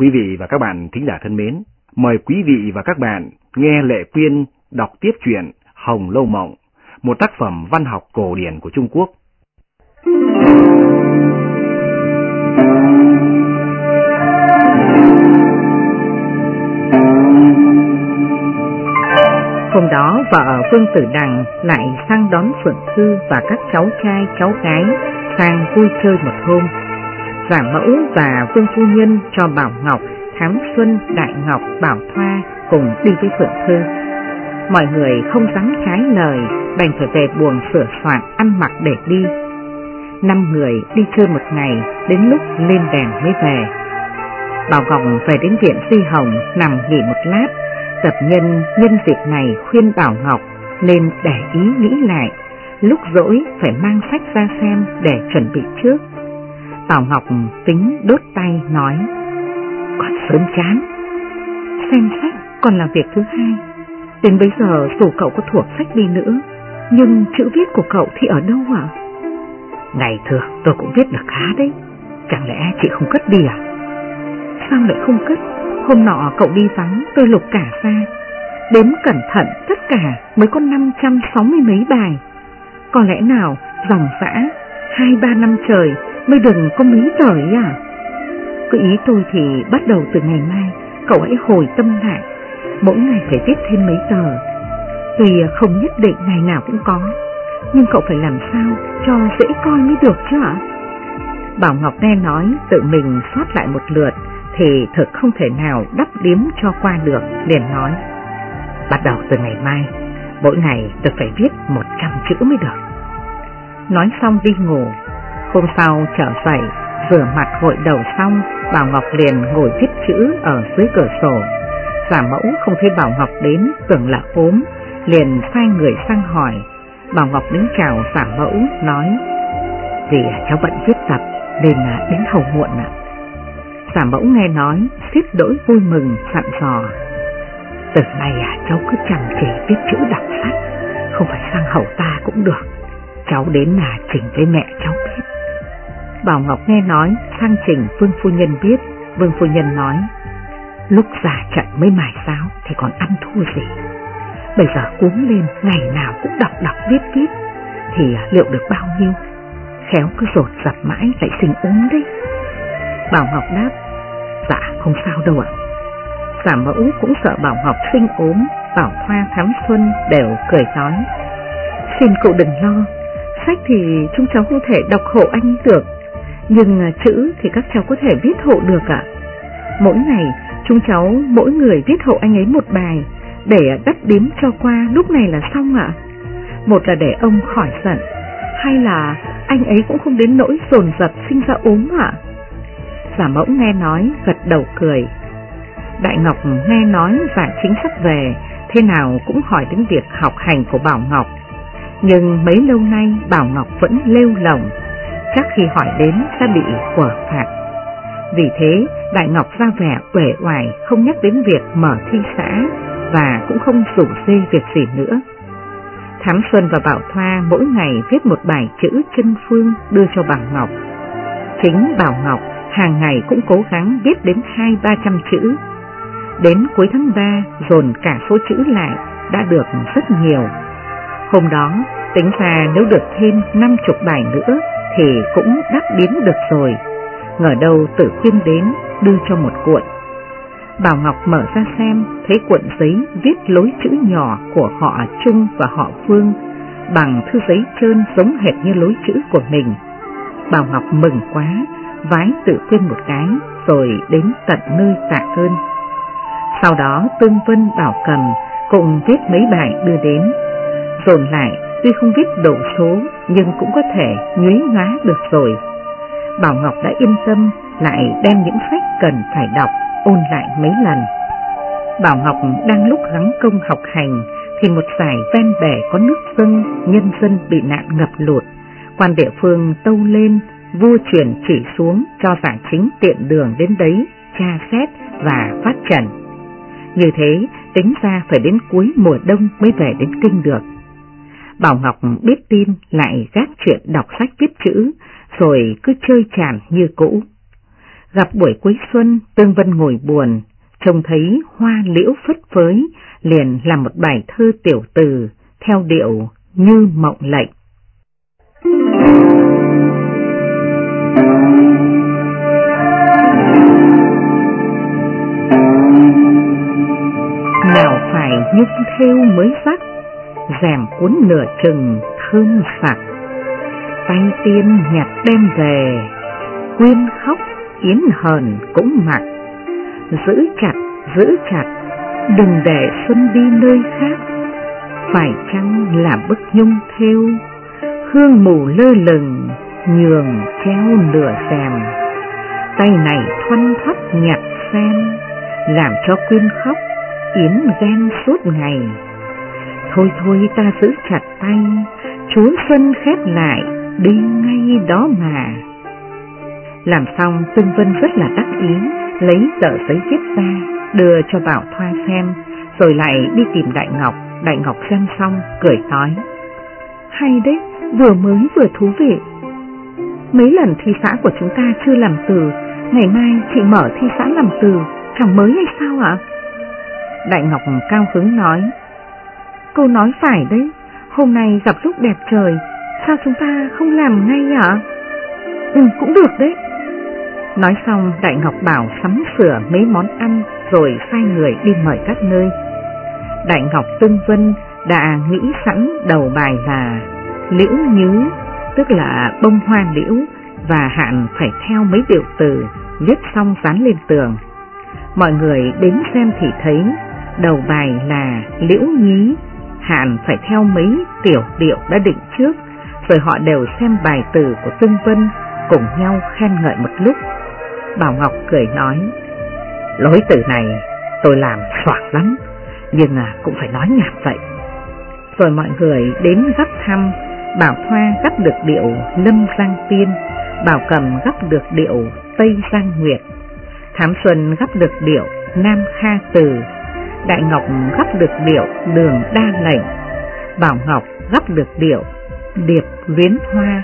Quý vị và các bạn thính giả thân mến, mời quý vị và các bạn nghe Lệ Quyên đọc tiếp truyện Hồng Lâu Mộng, một tác phẩm văn học cổ điển của Trung Quốc. Hôm đó vợ Vương Tử Đằng lại sang đón Phượng Thư và các cháu trai cháu gái sang vui chơi một hôm. Giả mẫu và Vương Phu Nhân cho Bảo Ngọc, Thám Xuân, Đại Ngọc, Bảo Thoa cùng đi với Phượng Thư. Mọi người không dám trái lời, đành phải về buồn sửa soạn ăn mặc để đi. Năm người đi chơi một ngày, đến lúc lên đèn mới về. Bảo Ngọc về đến viện Di Hồng nằm nghỉ một lát, tập nhân nhân dịp này khuyên Bảo Ngọc nên để ý nghĩ lại, lúc rỗi phải mang sách ra xem để chuẩn bị trước. Bảo Ngọc tính đốt tay nói, còn sớm chán, xem sách còn là việc thứ hai. Đến bây giờ dù cậu có thuộc sách đi nữa, nhưng chữ viết của cậu thì ở đâu ạ? Ngày thường tôi cũng viết được khá đấy, chẳng lẽ chị không cất đi à? Sao lại không cất? Hôm nọ cậu đi vắng tôi lục cả ra, đếm cẩn thận tất cả mới có 560 mấy bài. Có lẽ nào dòng xã hai ba năm trời mới đừng có mấy tờ à? Cứ ý tôi thì bắt đầu từ ngày mai cậu hãy hồi tâm lại, mỗi ngày phải viết thêm mấy tờ. Tuy không nhất định ngày nào cũng có, nhưng cậu phải làm sao cho dễ coi mới được chứ ạ? Bảo Ngọc nghe nói tự mình soát lại một lượt thì thật không thể nào đắp điếm cho qua được, liền nói. Bắt đầu từ ngày mai, mỗi ngày tôi phải viết 100 chữ mới được. Nói xong đi ngủ, hôm sau trở dậy, rửa mặt gội đầu xong, Bảo Ngọc liền ngồi viết chữ ở dưới cửa sổ. Giả mẫu không thấy Bảo Ngọc đến, tưởng là ốm, liền sai người sang hỏi. Bảo Ngọc đứng chào giả mẫu, nói, vì à, cháu bận viết tập nên đến hầu muộn ạ. Giả mẫu nghe nói, xếp đổi vui mừng, sẵn dò. Từ nay à, cháu cứ chẳng chỉ viết chữ đọc sách, không phải sang hậu ta cũng được. Cháu đến là chỉnh với mẹ cháu biết. Bảo Ngọc nghe nói, sang trình Vương Phu Nhân biết, Vương Phu Nhân nói, lúc già trận mới mài giáo thì còn ăn thua gì. Bây giờ cuốn lên, ngày nào cũng đọc đọc viết viết, thì à, liệu được bao nhiêu? Khéo cứ rột dập mãi lại sinh ốm đấy. Bảo Ngọc đáp, dạ không sao đâu ạ. Giả mẫu cũng sợ Bảo Ngọc sinh ốm, Bảo Thoa Thám Xuân đều cười nói. Xin cậu đừng lo, sách thì chúng cháu không thể đọc hộ anh được, nhưng à, chữ thì các cháu có thể viết hộ được ạ. Mỗi ngày chúng cháu mỗi người viết hộ anh ấy một bài để à, đắp điếm cho qua lúc này là xong ạ. Một là để ông khỏi giận, hay là anh ấy cũng không đến nỗi dồn dập sinh ra ốm ạ. Giả mẫu nghe nói gật đầu cười. Đại Ngọc nghe nói giả chính sắp về, thế nào cũng hỏi đến việc học hành của Bảo Ngọc. Nhưng mấy lâu nay Bảo Ngọc vẫn lêu lỏng, chắc khi hỏi đến sẽ bị quả phạt. Vì thế, Đại Ngọc ra vẻ uể oải không nhắc đến việc mở thi xã và cũng không rủ dê việc gì nữa. Thám Xuân và Bảo Thoa mỗi ngày viết một bài chữ chân phương đưa cho Bảo Ngọc. Chính Bảo Ngọc hàng ngày cũng cố gắng viết đến hai ba trăm chữ. Đến cuối tháng 3 dồn cả số chữ lại đã được rất nhiều. Hôm đó tính ra nếu được thêm năm chục bài nữa thì cũng đắp biến được rồi. Ngờ đâu Tử khuyên đến đưa cho một cuộn. Bảo Ngọc mở ra xem thấy cuộn giấy viết lối chữ nhỏ của họ Trung và họ Phương bằng thư giấy trơn giống hệt như lối chữ của mình. Bảo Ngọc mừng quá vái tự khuyên một cái rồi đến tận nơi tạ ơn. Sau đó Tương Vân Bảo Cầm cùng viết mấy bài đưa đến, dồn lại tuy không viết độ số nhưng cũng có thể nhuế ngá được rồi. Bảo Ngọc đã yên tâm lại đem những sách cần phải đọc ôn lại mấy lần. Bảo Ngọc đang lúc gắng công học hành thì một giải ven bể có nước dâng nhân dân bị nạn ngập lụt, quan địa phương tâu lên vua truyền chỉ xuống cho giả chính tiện đường đến đấy, tra xét và phát trần. Như thế, tính ra phải đến cuối mùa đông mới về đến kinh được. Bảo Ngọc biết tin lại gác chuyện đọc sách viết chữ, rồi cứ chơi chản như cũ. Gặp buổi cuối xuân, Tương Vân ngồi buồn, trông thấy hoa liễu phất phới, liền làm một bài thơ tiểu từ, theo điệu như mộng lệnh. Nào phải nhung theo mới sắc, rèm cuốn nửa chừng thơm phạc. tay tiên nhặt đem về, quyên khóc yến hờn cũng mặc, giữ chặt, giữ chặt, đừng để xuân đi nơi khác, phải chăng là bức nhung theo, hương mù lơ lửng, nhường treo nửa rèm, tay này thoăn thoắt nhặt xem, làm cho quyên khóc, yến ghen suốt ngày. Thôi thôi ta giữ chặt tay, chúa xuân khép lại, đi ngay đó mà. Làm xong Tương Vân rất là đắc ý, lấy tờ giấy viết ra, đưa cho Bảo Thoa xem, rồi lại đi tìm Đại Ngọc. Đại Ngọc xem xong, cười nói. Hay đấy, vừa mới vừa thú vị. Mấy lần thi xã của chúng ta chưa làm từ, ngày mai chị mở thi xã làm từ, chẳng mới hay sao ạ? Đại Ngọc cao hứng nói. Cô nói phải đấy, hôm nay gặp lúc đẹp trời, sao chúng ta không làm ngay ạ? Ừ, cũng được đấy. Nói xong Đại Ngọc bảo sắm sửa mấy món ăn rồi sai người đi mời các nơi. Đại Ngọc Tương Vân đã nghĩ sẵn đầu bài là liễu nhứ, tức là bông hoa liễu và hạn phải theo mấy điệu từ viết xong dán lên tường. Mọi người đến xem thì thấy đầu bài là liễu nhí, hạn phải theo mấy tiểu điệu đã định trước, rồi họ đều xem bài từ của Tương Vân cùng nhau khen ngợi một lúc Bảo Ngọc cười nói, lối từ này tôi làm soạn lắm, nhưng à, cũng phải nói nhạt vậy. Rồi mọi người đến gấp thăm, Bảo Thoa gấp được điệu Lâm Giang Tiên, Bảo Cầm gấp được điệu Tây Giang Nguyệt, Thám Xuân gấp được điệu Nam Kha Từ, Đại Ngọc gấp được điệu Đường Đa Lệnh, Bảo Ngọc gấp được điệu Điệp luyến Hoa,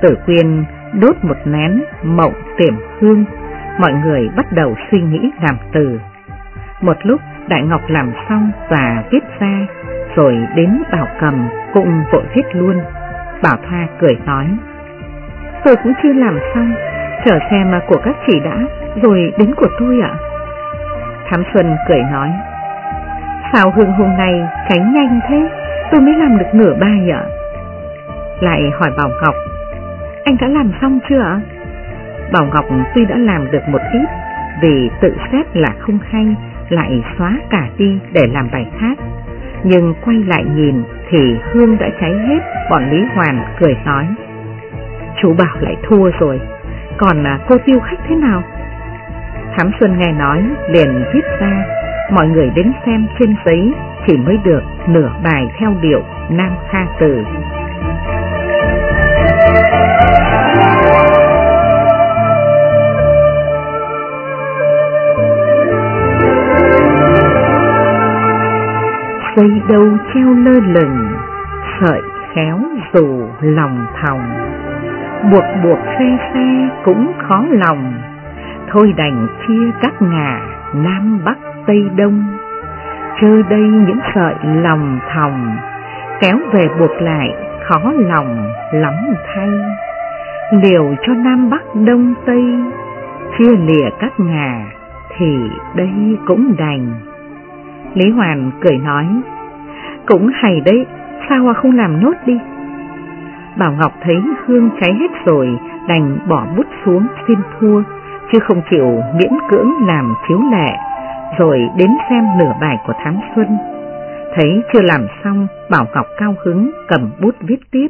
Tử Quyên đốt một nén mộng tiềm hương, mọi người bắt đầu suy nghĩ làm từ. Một lúc Đại Ngọc làm xong và viết ra, rồi đến Bảo Cầm cũng vội viết luôn. Bảo Thoa cười nói, tôi cũng chưa làm xong, chờ xem của các chị đã, rồi đến của tôi ạ. Thám Xuân cười nói, sao hương hôm nay cánh nhanh thế, tôi mới làm được nửa bài ạ. Lại hỏi Bảo Ngọc, anh đã làm xong chưa ạ? Bảo Ngọc tuy đã làm được một ít vì tự xét là không hay lại xóa cả đi để làm bài khác. Nhưng quay lại nhìn thì hương đã cháy hết, bọn Lý Hoàn cười nói. Chú Bảo lại thua rồi, còn à, cô tiêu khách thế nào? Thám Xuân nghe nói liền viết ra, mọi người đến xem trên giấy chỉ mới được nửa bài theo điệu Nam Kha Tử. dây đâu treo lơ lửng, sợi khéo dù lòng thòng, buộc buộc xe xe cũng khó lòng, thôi đành chia các ngả Nam Bắc Tây Đông, Trơ đây những sợi lòng thòng, kéo về buộc lại khó lòng lắm thay, liều cho Nam Bắc Đông Tây, chia lìa các ngà thì đây cũng đành. Lý Hoàn cười nói, cũng hay đấy, sao không làm nốt đi? Bảo Ngọc thấy hương cháy hết rồi, đành bỏ bút xuống xin thua, chứ không chịu miễn cưỡng làm chiếu lệ, rồi đến xem nửa bài của tháng xuân. Thấy chưa làm xong, Bảo Ngọc cao hứng cầm bút viết tiếp.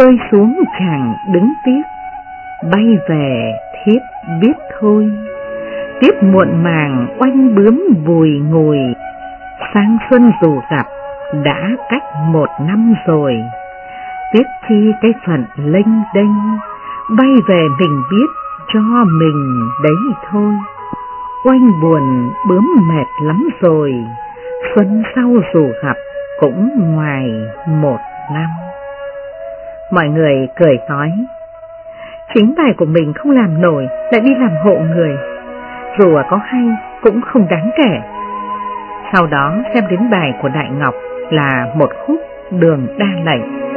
rơi xuống chàng đứng tiếc, bay về thiếp biết thôi. Tiếp muộn màng oanh bướm vùi ngồi, sang xuân dù gặp đã cách một năm rồi. Tiếc chi cái phận lênh đênh, bay về mình biết cho mình đấy thôi. Oanh buồn bướm mệt lắm rồi, xuân sau dù gặp cũng ngoài một năm. Mọi người cười nói, chính bài của mình không làm nổi lại đi làm hộ người, dù có hay cũng không đáng kể. Sau đó xem đến bài của Đại Ngọc là một khúc đường đa lệnh.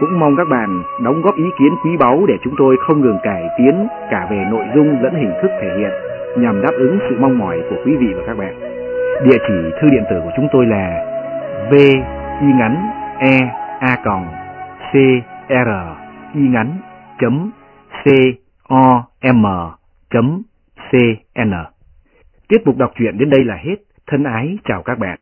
Cũng mong các bạn đóng góp ý kiến quý báu để chúng tôi không ngừng cải tiến cả về nội dung lẫn hình thức thể hiện, nhằm đáp ứng sự mong mỏi của quý vị và các bạn. Địa chỉ thư điện tử của chúng tôi là v y ngắn e a còng c r y ngắn chấm c o m chấm c n. Tiếp tục đọc truyện đến đây là hết. Thân ái chào các bạn.